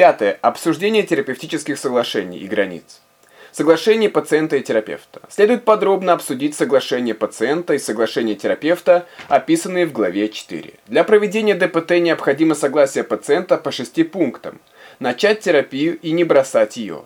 Пятое. Обсуждение терапевтических соглашений и границ. Соглашение пациента и терапевта. Следует подробно обсудить соглашение пациента и соглашение терапевта, описанные в главе 4. Для проведения ДПТ необходимо согласие пациента по шести пунктам. Начать терапию и не бросать ее.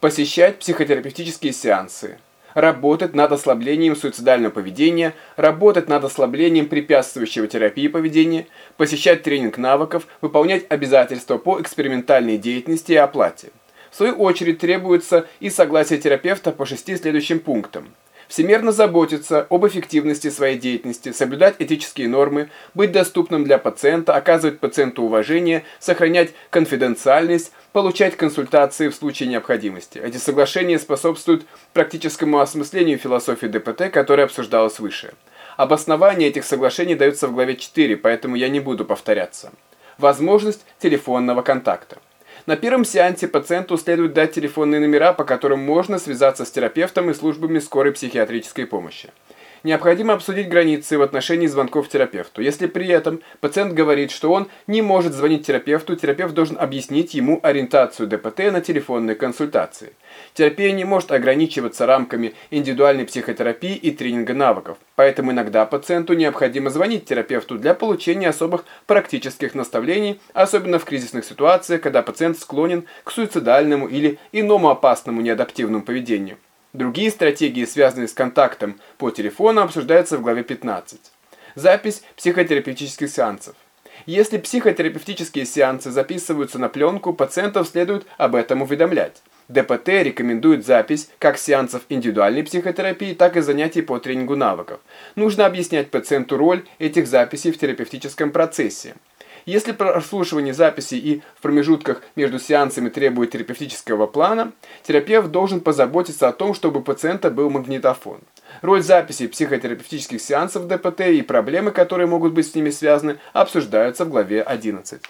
Посещать психотерапевтические сеансы. Работать над ослаблением суицидального поведения, работать над ослаблением препятствующего терапии поведения, посещать тренинг навыков, выполнять обязательства по экспериментальной деятельности и оплате. В свою очередь требуется и согласие терапевта по шести следующим пунктам. Всемерно заботиться об эффективности своей деятельности, соблюдать этические нормы, быть доступным для пациента, оказывать пациенту уважение, сохранять конфиденциальность, получать консультации в случае необходимости. Эти соглашения способствуют практическому осмыслению философии ДПТ, которая обсуждалась выше. Обоснование этих соглашений дается в главе 4, поэтому я не буду повторяться. Возможность телефонного контакта. На первом сеансе пациенту следует дать телефонные номера, по которым можно связаться с терапевтом и службами скорой психиатрической помощи. Необходимо обсудить границы в отношении звонков терапевту. Если при этом пациент говорит, что он не может звонить терапевту, терапевт должен объяснить ему ориентацию ДПТ на телефонные консультации. Терапия не может ограничиваться рамками индивидуальной психотерапии и тренинга навыков, поэтому иногда пациенту необходимо звонить терапевту для получения особых практических наставлений, особенно в кризисных ситуациях, когда пациент склонен к суицидальному или иному опасному неадаптивному поведению. Другие стратегии, связанные с контактом по телефону, обсуждаются в главе 15. Запись психотерапевтических сеансов. Если психотерапевтические сеансы записываются на пленку, пациентов следует об этом уведомлять. ДПТ рекомендует запись как сеансов индивидуальной психотерапии, так и занятий по тренингу навыков. Нужно объяснять пациенту роль этих записей в терапевтическом процессе. Если прослушивание записи и в промежутках между сеансами требует терапевтического плана, терапевт должен позаботиться о том, чтобы у пациента был магнитофон. Роль записи психотерапевтических сеансов ДПТ и проблемы, которые могут быть с ними связаны, обсуждаются в главе 11.